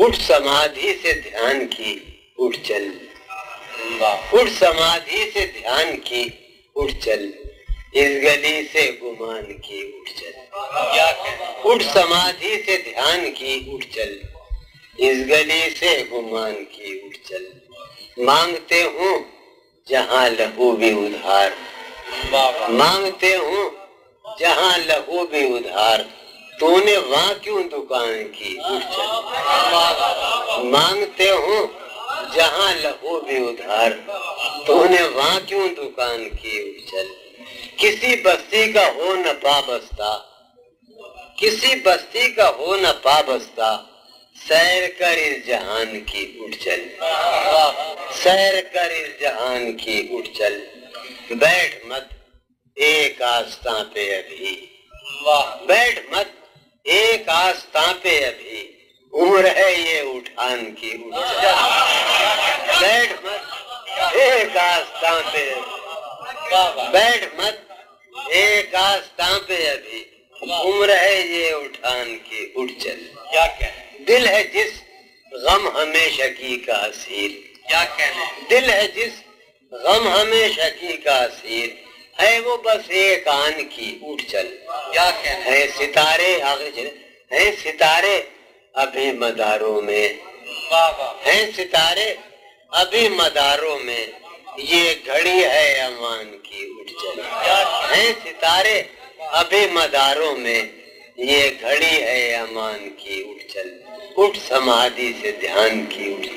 اٹھ سمادھی سے دھیان کی، اٹھ چل۔ اٹھ سمادھی سے دھیان کی، اٹھ چل۔ اس گلی سے گمان کی، اٹھ چل۔ اٹھ سمادھی سے دھیان کی، اٹھ چل۔ اس گلی سے گمان کی، اٹھ چل۔ مانگتے ہوں جہاں لہو بھی ادھار۔ مانگتے ہوں جہاں لہو بھی ادھار۔ تو نے وہاں کیوں دکان کی؟ مانگتے ہوں، جہاں لہو بھی ادھار۔ تو نے وہاں کیوں دکان کی؟ چل کسی بستی کا ہو نہ پابستہ۔ کسی بستی کا ہو نہ پابستہ۔ سیر کر اس جہان کی اٹھ چل۔ سیر کر اس جہان کی اٹھ چل۔ بیٹھ مت، ایک آستان پہ ابھی۔ بیٹھ مت ایک آستان پہ ابھی عمر ہے یہ اٹھان کی بیٹھ مت ایک آستان پہ بیٹھ مت ایک آستان پہ ابھی۔ عمر ہے یہ اٹھان کی اٹھ چل۔ کیا دل ہے جس غم ہمیشہ کی کا اسیر کیا کہنے دل ہے جس غم ہمیشہ کی کا اسیر ہے وہ بس ایک آن کی اٹھ چل۔ کیا کہنے ہے ستارے آگے چلے۔ ہیں ستارے ابھی مداروں میں۔ ہیں ستارے؟ ابھی مداروں میں۔ یہ گھڑی ہے امان کی اٹھ چل ہیں ستارے؟ ابھی مداروں میں۔ یہ گھڑی ہے امان کی اٹھ چل اٹھ سمادھی سے دھیان کی اٹھ